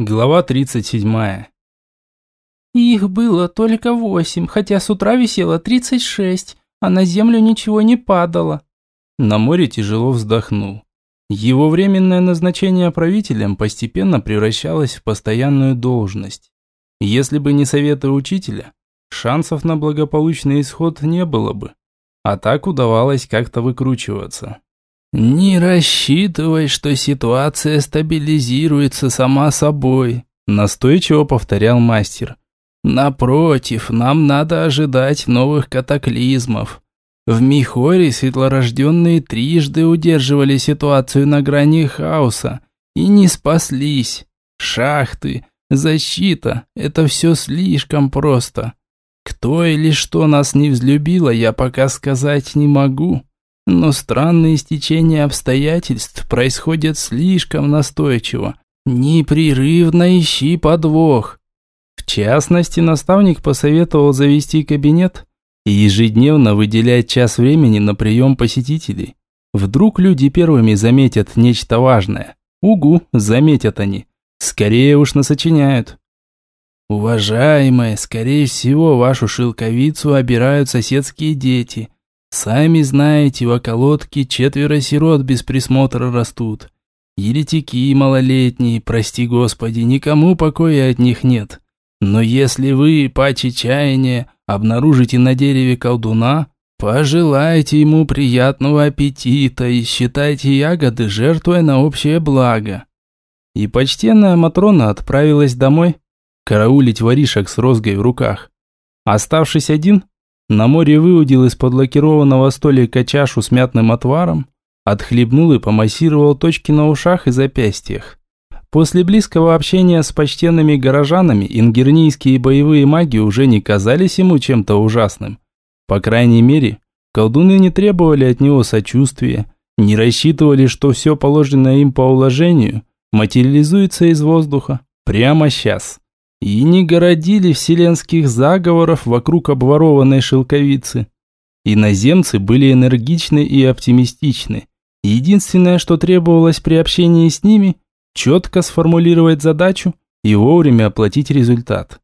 Глава 37. Их было только восемь, хотя с утра висело тридцать шесть, а на землю ничего не падало. На море тяжело вздохнул. Его временное назначение правителем постепенно превращалось в постоянную должность. Если бы не советы учителя, шансов на благополучный исход не было бы. А так удавалось как-то выкручиваться. «Не рассчитывай, что ситуация стабилизируется сама собой», настойчиво повторял мастер. «Напротив, нам надо ожидать новых катаклизмов. В Михоре светлорожденные трижды удерживали ситуацию на грани хаоса и не спаслись. Шахты, защита – это все слишком просто. Кто или что нас не взлюбило, я пока сказать не могу». Но странные стечения обстоятельств происходят слишком настойчиво. Непрерывно ищи подвох. В частности, наставник посоветовал завести кабинет и ежедневно выделять час времени на прием посетителей. Вдруг люди первыми заметят нечто важное. Угу, заметят они. Скорее уж насочиняют. Уважаемые, скорее всего, вашу шелковицу обирают соседские дети – Сами знаете, в околотке четверо сирот без присмотра растут. Еретики малолетние, прости господи, никому покоя от них нет. Но если вы, паче чаяния, обнаружите на дереве колдуна, пожелайте ему приятного аппетита и считайте ягоды жертвой на общее благо. И почтенная Матрона отправилась домой караулить воришек с розгой в руках. Оставшись один, на море выудил из-под лакированного столика чашу с мятным отваром, отхлебнул и помассировал точки на ушах и запястьях. После близкого общения с почтенными горожанами ингернийские боевые маги уже не казались ему чем-то ужасным. По крайней мере, колдуны не требовали от него сочувствия, не рассчитывали, что все положенное им по уложению материализуется из воздуха прямо сейчас и не городили вселенских заговоров вокруг обворованной шелковицы. Иноземцы были энергичны и оптимистичны. Единственное, что требовалось при общении с ними, четко сформулировать задачу и вовремя оплатить результат.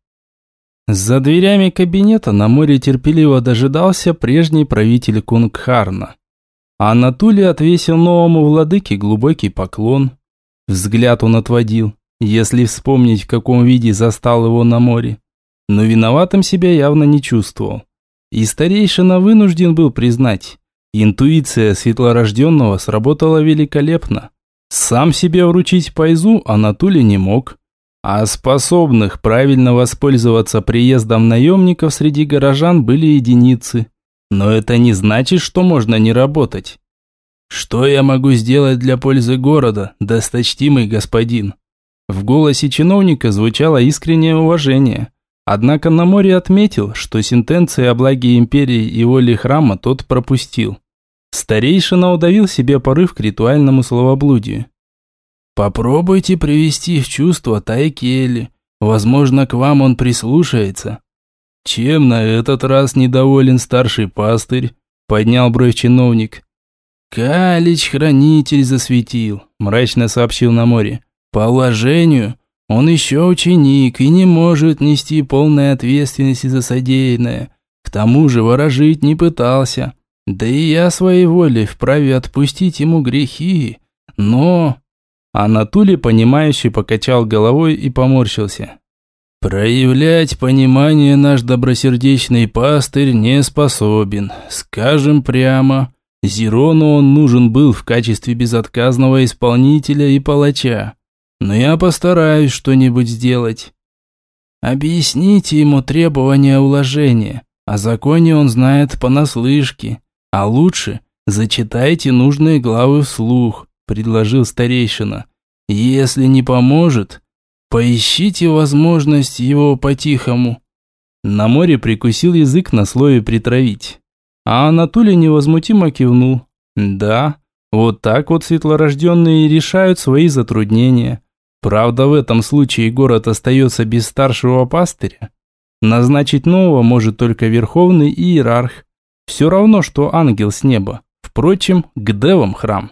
За дверями кабинета на море терпеливо дожидался прежний правитель Кунгхарна. Анатолий отвесил новому владыке глубокий поклон. Взгляд он отводил, если вспомнить, в каком виде застал его на море. Но виноватым себя явно не чувствовал. И старейшина вынужден был признать, интуиция светлорожденного сработала великолепно. Сам себе вручить пайзу Анатолий не мог. А способных правильно воспользоваться приездом наемников среди горожан были единицы. Но это не значит, что можно не работать. «Что я могу сделать для пользы города, досточтимый господин?» В голосе чиновника звучало искреннее уважение. Однако на море отметил, что сентенции о благе империи и воле храма тот пропустил. Старейшина удавил себе порыв к ритуальному словоблудию. «Попробуйте привести в чувство Тайкели. Возможно, к вам он прислушается». «Чем на этот раз недоволен старший пастырь?» – поднял бровь чиновник. «Калич-хранитель засветил», – мрачно сообщил на море. По уложению, он еще ученик и не может нести полной ответственности за содеянное. К тому же ворожить не пытался. Да и я своей волей вправе отпустить ему грехи. Но... Анатолий, понимающий, покачал головой и поморщился. Проявлять понимание наш добросердечный пастырь не способен. Скажем прямо, Зерону он нужен был в качестве безотказного исполнителя и палача но я постараюсь что-нибудь сделать. Объясните ему требования уложения. О законе он знает понаслышке. А лучше зачитайте нужные главы вслух, предложил старейшина. Если не поможет, поищите возможность его по-тихому. На море прикусил язык на слове «притравить». А Анатолий невозмутимо кивнул. Да, вот так вот светлорожденные решают свои затруднения. Правда, в этом случае город остается без старшего пастыря. Назначить нового может только верховный иерарх. Все равно, что ангел с неба. Впрочем, к девам храм.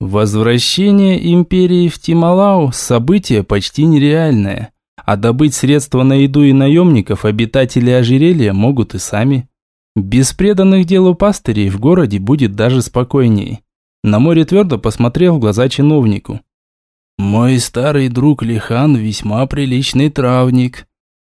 Возвращение империи в Тималау – событие почти нереальное, а добыть средства на еду и наемников обитатели ожерелья могут и сами. Без преданных делу пастырей в городе будет даже спокойнее. На море твердо посмотрел в глаза чиновнику. «Мой старый друг Лихан весьма приличный травник».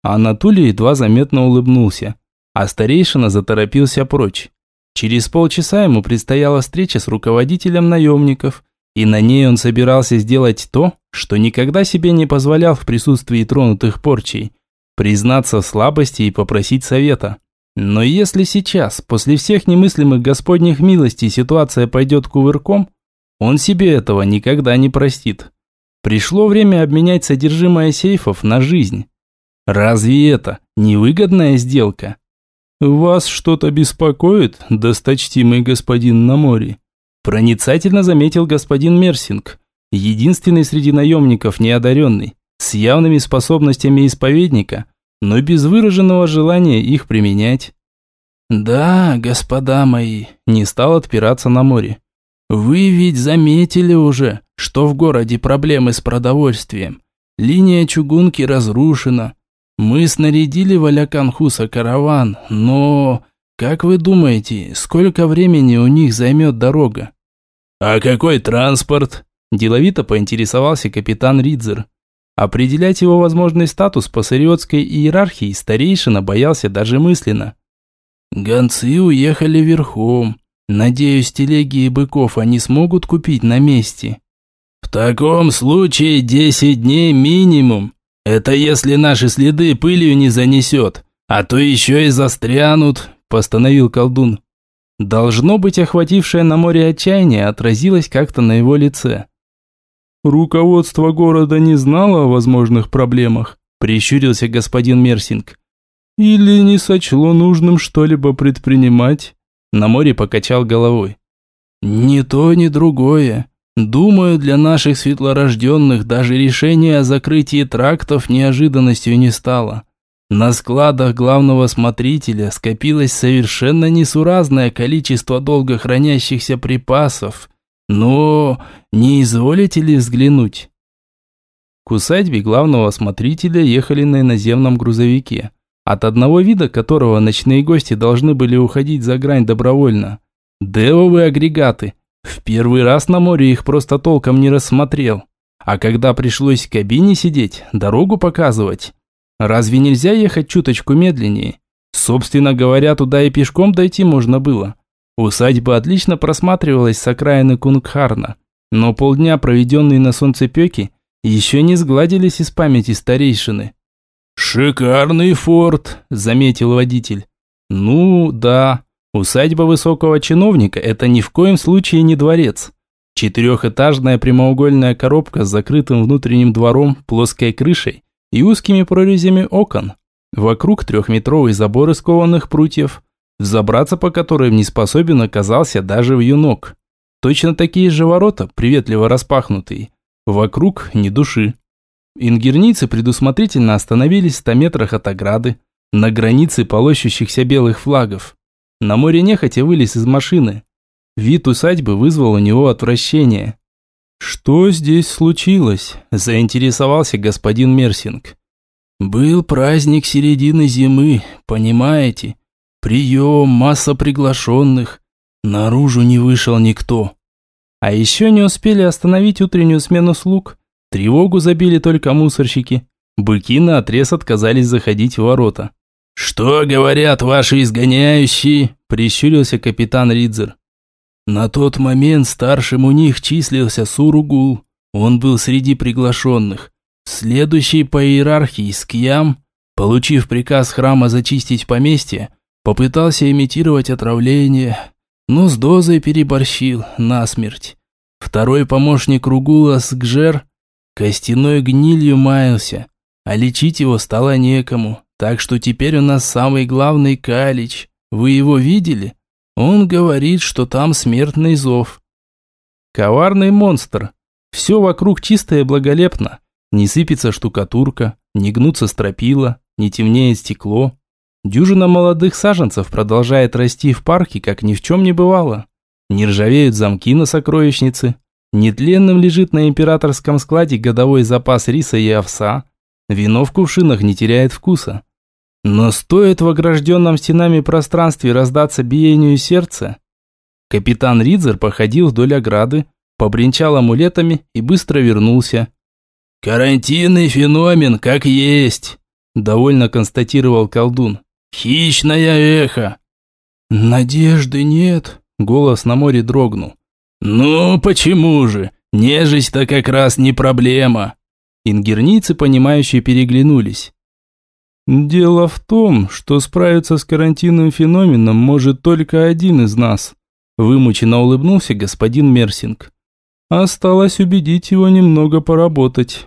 Анатолий едва заметно улыбнулся, а старейшина заторопился прочь. Через полчаса ему предстояла встреча с руководителем наемников, и на ней он собирался сделать то, что никогда себе не позволял в присутствии тронутых порчей – признаться в слабости и попросить совета. Но если сейчас, после всех немыслимых господних милостей, ситуация пойдет кувырком, он себе этого никогда не простит. Пришло время обменять содержимое сейфов на жизнь. Разве это невыгодная сделка? «Вас что-то беспокоит, досточтимый господин на море?» Проницательно заметил господин Мерсинг, единственный среди наемников неодаренный, с явными способностями исповедника, но без выраженного желания их применять. «Да, господа мои», – не стал отпираться на море. «Вы ведь заметили уже, что в городе проблемы с продовольствием. Линия чугунки разрушена, мы снарядили в Аляканхуса караван, но... Как вы думаете, сколько времени у них займет дорога? А какой транспорт? Деловито поинтересовался капитан Ридзер. Определять его возможный статус по сариотской иерархии старейшина боялся даже мысленно. Гонцы уехали верхом. Надеюсь, телеги и быков они смогут купить на месте. В таком случае десять дней минимум, это если наши следы пылью не занесет, а то еще и застрянут», – постановил колдун. Должно быть, охватившее на море отчаяние отразилось как-то на его лице. «Руководство города не знало о возможных проблемах», – прищурился господин Мерсинг. «Или не сочло нужным что-либо предпринимать?» На море покачал головой. «Ни то, ни другое. Думаю, для наших светлорожденных даже решение о закрытии трактов неожиданностью не стало. На складах главного смотрителя скопилось совершенно несуразное количество долго хранящихся припасов. Но не изволите ли взглянуть? К усадьбе главного смотрителя ехали на иноземном грузовике, от одного вида которого ночные гости должны были уходить за грань добровольно. Девовые агрегаты – в первый раз на море их просто толком не рассмотрел. А когда пришлось в кабине сидеть, дорогу показывать, разве нельзя ехать чуточку медленнее? Собственно говоря, туда и пешком дойти можно было. Усадьба отлично просматривалась с окраины Кунгхарна, но полдня, проведенные на солнцепеке, еще не сгладились из памяти старейшины. «Шикарный форт», – заметил водитель. «Ну, да, Усадьба высокого чиновника – это ни в коем случае не дворец. Четырехэтажная прямоугольная коробка с закрытым внутренним двором, плоской крышей и узкими прорезями окон. Вокруг трехметровый забор из кованых прутьев, взобраться по которым не способен оказался даже в юнок. Точно такие же ворота, приветливо распахнутые. Вокруг ни души. Ингерницы предусмотрительно остановились в ста метрах от ограды, на границе полощущихся белых флагов. На море нехотя вылез из машины. Вид усадьбы вызвал у него отвращение. «Что здесь случилось?» – заинтересовался господин Мерсинг. «Был праздник середины зимы, понимаете? Прием, масса приглашенных. Наружу не вышел никто. А еще не успели остановить утреннюю смену слуг. Тревогу забили только мусорщики. Быки на отрез отказались заходить в ворота. «Что говорят ваши изгоняющие?» – прищурился капитан Ридзер. На тот момент старшим у них числился Суругул. Он был среди приглашенных. Следующий по иерархии Скьям, получив приказ храма зачистить поместье, попытался имитировать отравление, но с дозой переборщил насмерть. Второй помощник Ругула Сгжер костяной гнилью маялся, а лечить его стало некому, так что теперь у нас самый главный калич. Вы его видели? Он говорит, что там смертный зов. Коварный монстр. Все вокруг чисто и благолепно. Не сыпется штукатурка, не гнутся стропила, не темнеет стекло. Дюжина молодых саженцев продолжает расти в парке, как ни в чем не бывало. Не ржавеют замки на сокровищнице. Нетленным лежит на императорском складе годовой запас риса и овса. Вино в кувшинах не теряет вкуса. Но стоит в огражденном стенами пространстве раздаться биению сердца. Капитан Ридзер походил вдоль ограды, побренчал амулетами и быстро вернулся. «Карантинный феномен, как есть», – довольно констатировал колдун. «Хищное эхо». «Надежды нет», – голос на море дрогнул. «Ну, почему же? Нежить-то как раз не проблема». Ингерницы, понимающие, переглянулись. «Дело в том, что справиться с карантинным феноменом может только один из нас», вымученно улыбнулся господин Мерсинг. Осталось убедить его немного поработать.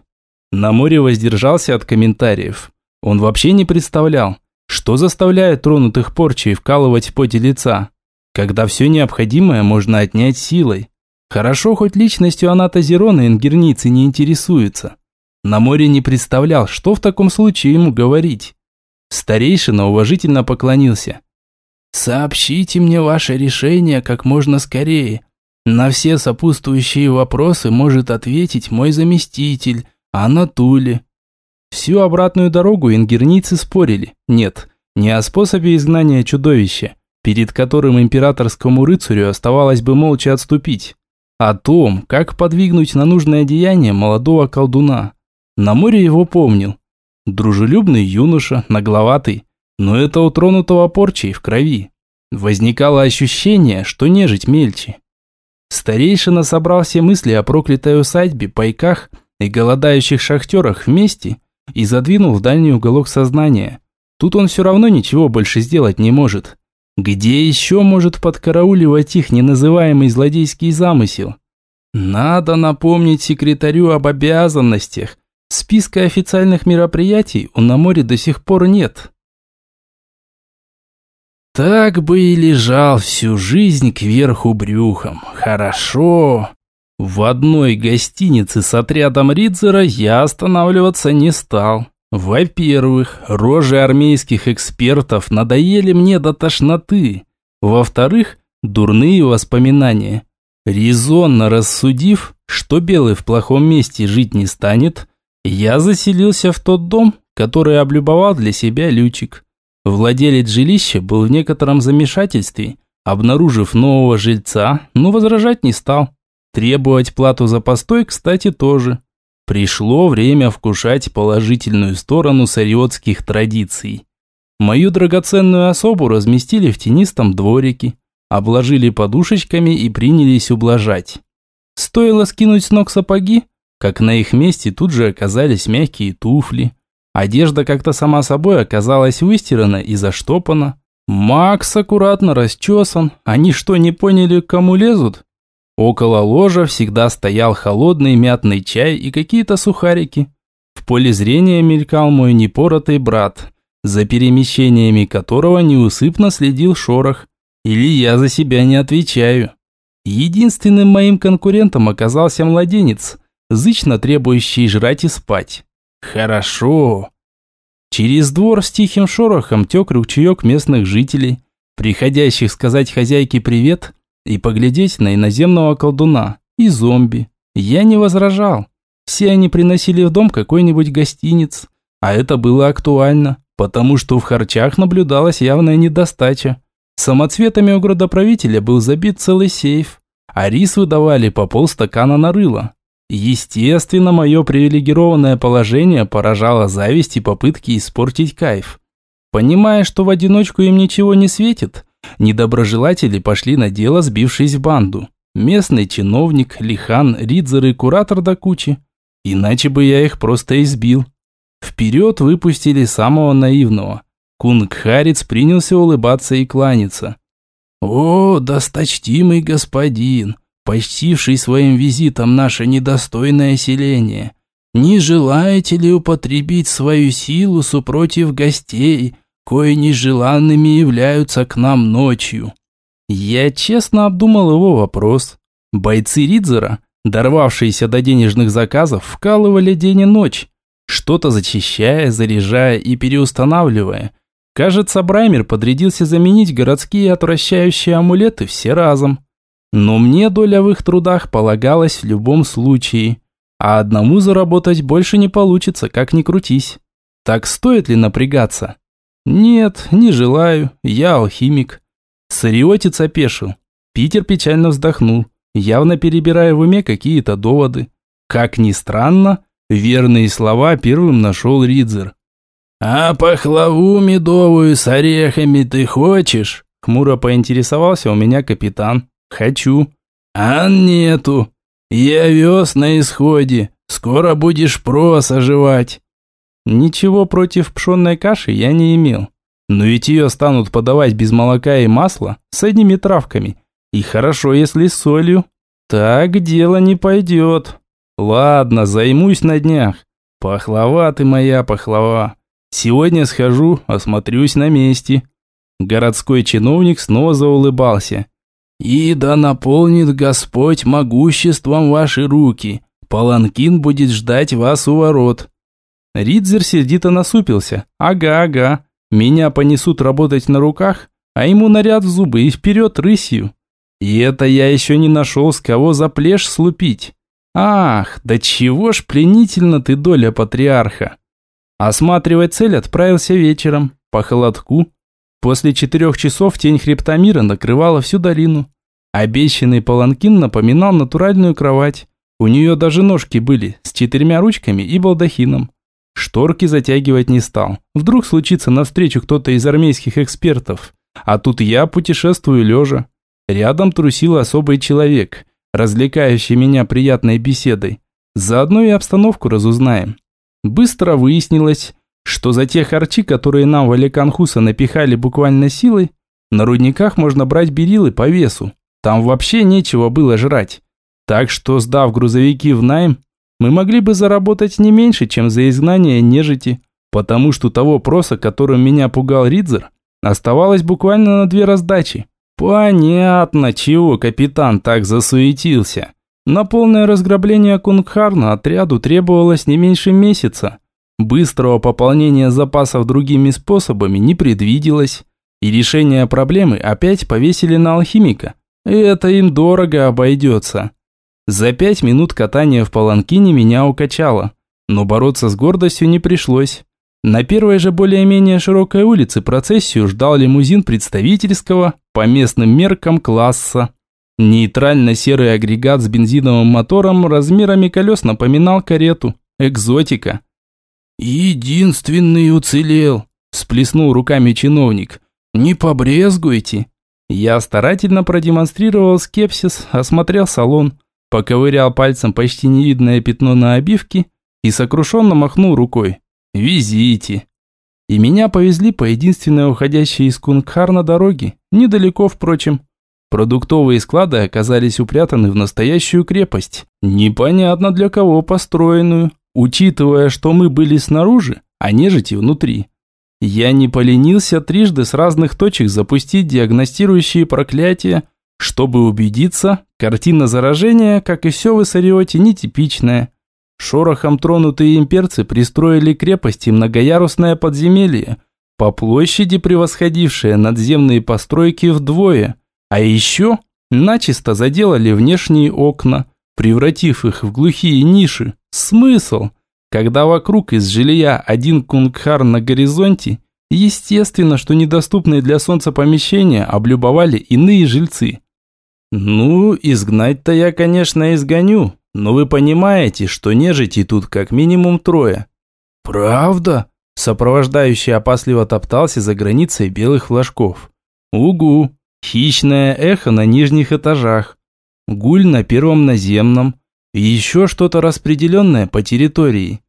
На море воздержался от комментариев. Он вообще не представлял, что заставляет тронутых порчей вкалывать в поте лица, когда все необходимое можно отнять силой. Хорошо, хоть личностью Аната Зерона ингерницы не интересуется. На море не представлял, что в таком случае ему говорить. Старейшина уважительно поклонился. «Сообщите мне ваше решение как можно скорее. На все сопутствующие вопросы может ответить мой заместитель, Анатуле. Всю обратную дорогу ингерницы спорили. Нет, не о способе изгнания чудовища, перед которым императорскому рыцарю оставалось бы молча отступить. О том, как подвигнуть на нужное деяние молодого колдуна. На море его помнил. Дружелюбный юноша, нагловатый, но это у тронутого порчей в крови. Возникало ощущение, что нежить мельче. Старейшина собрал все мысли о проклятой усадьбе, пайках и голодающих шахтерах вместе и задвинул в дальний уголок сознания. Тут он все равно ничего больше сделать не может. Где еще может подкарауливать их неназываемый злодейский замысел? Надо напомнить секретарю об обязанностях. Списка официальных мероприятий у на море до сих пор нет. Так бы и лежал всю жизнь кверху брюхом. Хорошо. В одной гостинице с отрядом Ридзера я останавливаться не стал. Во-первых, рожи армейских экспертов надоели мне до тошноты. Во-вторых, дурные воспоминания. Резонно рассудив, что белый в плохом месте жить не станет, я заселился в тот дом, который облюбовал для себя Лючик. Владелец жилища был в некотором замешательстве, обнаружив нового жильца, но возражать не стал. Требовать плату за постой, кстати, тоже. Пришло время вкушать положительную сторону сариотских традиций. Мою драгоценную особу разместили в тенистом дворике, обложили подушечками и принялись ублажать. Стоило скинуть с ног сапоги, как на их месте тут же оказались мягкие туфли. Одежда как-то сама собой оказалась выстирана и заштопана. Макс аккуратно расчесан. Они что, не поняли, к кому лезут? Около ложа всегда стоял холодный мятный чай и какие-то сухарики. В поле зрения мелькал мой непоротый брат, за перемещениями которого неусыпно следил шорох. Или я за себя не отвечаю. Единственным моим конкурентом оказался младенец, зычно требующий жрать и спать. Хорошо. Через двор с тихим шорохом тек ручеек местных жителей, приходящих сказать хозяйке привет и поглядеть на иноземного колдуна и зомби. Я не возражал. Все они приносили в дом какой-нибудь гостиниц, а это было актуально, потому что в харчах наблюдалась явная недостача. Самоцветами у градоправителя был забит целый сейф, а рис выдавали по полстакана на рыло. Естественно, мое привилегированное положение поражало зависть и попытки испортить кайф. Понимая, что в одиночку им ничего не светит, Недоброжелатели пошли на дело, сбившись в банду. Местный чиновник, лихан, ридзер и куратор до кучи. Иначе бы я их просто избил. Вперед выпустили самого наивного. Кунг-харец принялся улыбаться и кланяться. «О, досточтимый господин, почтивший своим визитом наше недостойное селение, не желаете ли употребить свою силу супротив гостей, кои нежеланными являются к нам ночью. Я честно обдумал его вопрос. Бойцы Ридзера, дорвавшиеся до денежных заказов, вкалывали день и ночь, что-то зачищая, заряжая и переустанавливая. Кажется, Браймер подрядился заменить городские отвращающие амулеты все разом. Но мне доля в их трудах полагалась в любом случае. А одному заработать больше не получится, как ни крутись. Так стоит ли напрягаться? Нет, не желаю, я алхимик. Сариотец опешил. Питер печально вздохнул, явно перебирая в уме какие-то доводы. Как ни странно, верные слова первым нашел Ридзер. «А пахлаву медовую с орехами ты хочешь?» Хмуро поинтересовался у меня капитан. «Хочу». «А нету. Я вез на исходе. Скоро будешь прос оживать». Ничего против пшенной каши я не имел. Но ведь ее станут подавать без молока и масла, с одними травками. И хорошо, если с солью. Так дело не пойдет. Ладно, займусь на днях. Пахлава ты моя, пахлава. Сегодня схожу, осмотрюсь на месте». Городской чиновник снова заулыбался. «И да наполнит Господь могуществом ваши руки. Паланкин будет ждать вас у ворот». Ридзер сердито насупился. «Ага, ага. Меня понесут работать на руках, а ему наряд в зубы и вперед рысью. И это я еще не нашел, с кого за плешь слупить. Ах, да чего ж пленительно ты, доля патриарха!» Осматривать цель отправился вечером, по холодку. После четырех часов тень хребта мира накрывала всю долину. Обещанный паланкин напоминал натуральную кровать. У нее даже ножки были, с четырьмя ручками и балдахином. Шторки затягивать не стал. Вдруг случится навстречу кто-то из армейских экспертов. А тут я путешествую лежа. Рядом трусил особый человек, развлекающий меня приятной беседой. Заодно и обстановку разузнаем. Быстро выяснилось, что за те харчи, которые нам в Аликанхуса напихали буквально силой, на рудниках можно брать берилы по весу. Там вообще нечего было жрать. Так что, сдав грузовики в найм, мы могли бы заработать не меньше, чем за изгнание нежити, потому что того проса, которым меня пугал Ридзер, оставалось буквально на две раздачи. Понятно, чего капитан так засуетился. На полное разграбление Кунгхарна отряду требовалось не меньше месяца. Быстрого пополнения запасов другими способами не предвиделось, и решение проблемы опять повесили на алхимика. Это им дорого обойдется. За пять минут катания в паланкине меня укачало, но бороться с гордостью не пришлось. На первой же более-менее широкой улице процессию ждал лимузин представительского, по местным меркам, класса. Нейтрально-серый агрегат с бензиновым мотором размерами колес напоминал карету. Экзотика. «Единственный уцелел», – сплеснул руками чиновник. «Не побрезгуйте». Я старательно продемонстрировал скепсис, осмотрел салон, поковырял пальцем почти невидное пятно на обивке и сокрушенно махнул рукой. «Везите». И меня повезли по единственной уходящей из Кунгхарна дороге, недалеко, впрочем. Продуктовые склады оказались упрятаны в настоящую крепость, непонятно для кого построенную, учитывая, что мы были снаружи, а нежити внутри. Я не поленился трижды с разных точек запустить диагностирующие проклятия, чтобы убедиться, картина заражения, как и все в Иссариоте, нетипичная. Шорохом тронутые имперцы пристроили крепости многоярусное подземелье, по площади превосходившее надземные постройки вдвое – а еще начисто заделали внешние окна, превратив их в глухие ниши. Смысл? Когда вокруг из жилья один кунгхар на горизонте, естественно, что недоступные для солнца помещения облюбовали иные жильцы. Ну, изгнать-то я, конечно, изгоню, но вы понимаете, что нежити тут как минимум трое. Правда? Сопровождающий опасливо топтался за границей белых флажков. Угу. Хищное эхо на нижних этажах, гуль на первом наземном еще что-то распределенное по территории.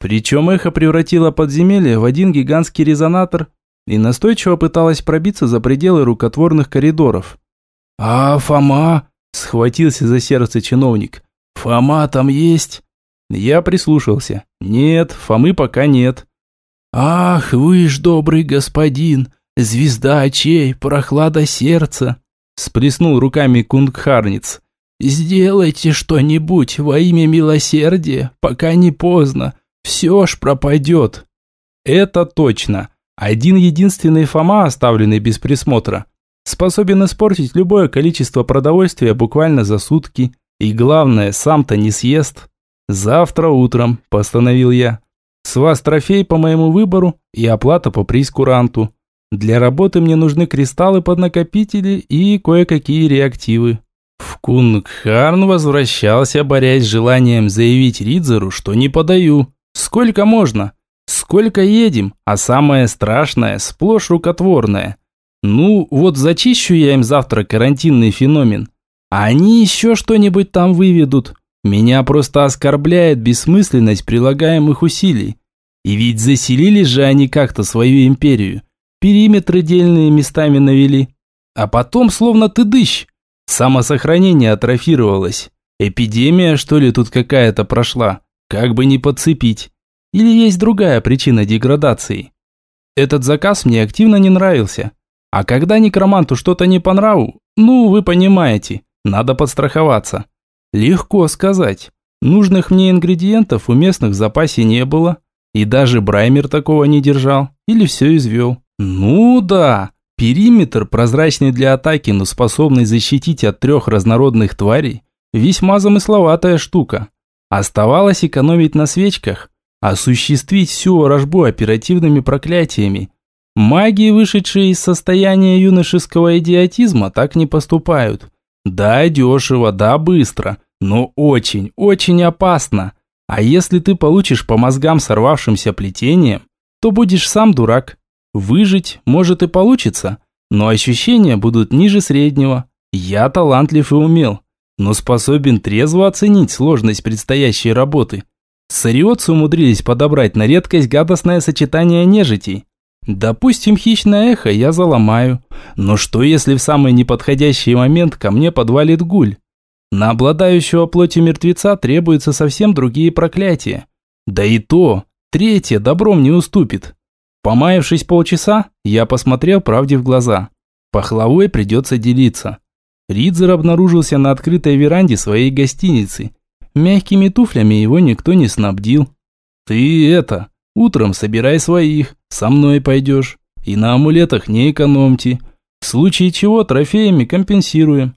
Причем эхо превратило подземелье в один гигантский резонатор и настойчиво пыталось пробиться за пределы рукотворных коридоров. «А Фома?» – схватился за сердце чиновник. «Фома там есть?» Я прислушался. «Нет, Фомы пока нет». «Ах, вы ж добрый господин! звезда очей, прохлада сердца», – сплеснул руками кунгхарниц. «Сделайте что-нибудь во имя милосердия, пока не поздно, все ж пропадет». Это точно. Один единственный Фома, оставленный без присмотра. способен испортить любое количество продовольствия буквально за сутки. И главное, сам-то не съест. Завтра утром, постановил я. С вас трофей по моему выбору и оплата по прейскуранту. Для работы мне нужны кристаллы под накопители и кое-какие реактивы. В Кунгхарн возвращался, борясь с желанием заявить Ридзеру, что не подаю. Сколько можно? Сколько едем? А самое страшное, сплошь рукотворное. Ну, вот зачищу я им завтра карантинный феномен. А они еще что-нибудь там выведут. Меня просто оскорбляет бессмысленность прилагаемых усилий. И ведь заселили же они как-то свою империю. Периметры дельные местами навели. А потом словно ты дыщ. Самосохранение атрофировалось. Эпидемия, что ли, тут какая-то прошла? Как бы не подцепить. Или есть другая причина деградации? Этот заказ мне активно не нравился. А когда некроманту что-то не по нраву, ну, вы понимаете, надо подстраховаться. Легко сказать. Нужных мне ингредиентов у местных в запасе не было. И даже Браймер такого не держал. Или все извел. Ну да, периметр, прозрачный для атаки, но способный защитить от трех разнородных тварей, весьма замысловатая штука. Оставалось экономить на свечках, осуществить всю ворожбу оперативными проклятиями. Маги, вышедшие из состояния юношеского идиотизма, так не поступают. Да, дешево, да, быстро, но очень, очень опасно. А если ты получишь по мозгам сорвавшимся плетением, то будешь сам дурак. Выжить, может, и получится, но ощущения будут ниже среднего. Я талантлив и умел но способен трезво оценить сложность предстоящей работы. Сариотцы умудрились подобрать на редкость гадостное сочетание нежитей. Допустим, хищное эхо я заломаю, но что если в самый неподходящий момент ко мне подвалит гуль? На обладающего плотью мертвеца требуются совсем другие проклятия. Да и то, третье добром не уступит. Помаявшись полчаса, я посмотрел правде в глаза. Пахлавой придется делиться. Ридзер обнаружился на открытой веранде своей гостиницы. Мягкими туфлями его никто не снабдил. «Ты это, утром собирай своих, со мной пойдешь. И на амулетах не экономьте. В случае чего трофеями компенсируем».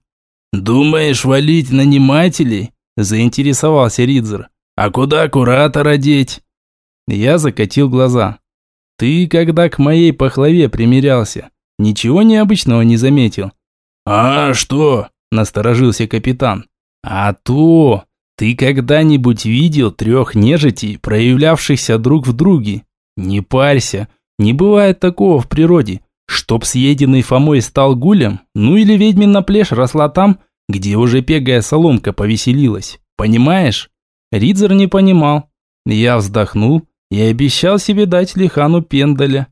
«Думаешь валить нанимателей?» – заинтересовался Ридзер. «А куда куратора деть?» Я закатил глаза. «Ты, когда к моей пахлаве примерялся, ничего необычного не заметил?» «А что?» – насторожился капитан. «А то! Ты когда-нибудь видел трех нежитей, проявлявшихся друг в друге? Не парься, не бывает такого в природе. Чтоб съеденный Фомой стал гулем, ну или ведьмина плешь росла там, где уже пегая соломка повеселилась. Понимаешь?» Ридзер не понимал. Я вздохнул и обещал себе дать Лихану пендаля.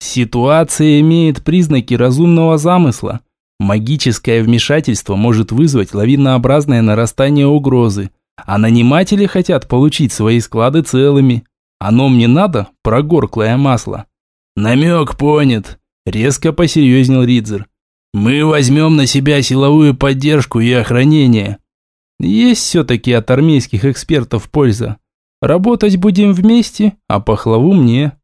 Ситуация имеет признаки разумного замысла. Магическое вмешательство может вызвать лавинообразное нарастание угрозы, а наниматели хотят получить свои склады целыми. Оно мне надо, прогорклое масло. Намек понят, резко посерьезнел Ридзер. Мы возьмем на себя силовую поддержку и охранение. Есть все-таки от армейских экспертов польза. Работать будем вместе, а пахлаву мне.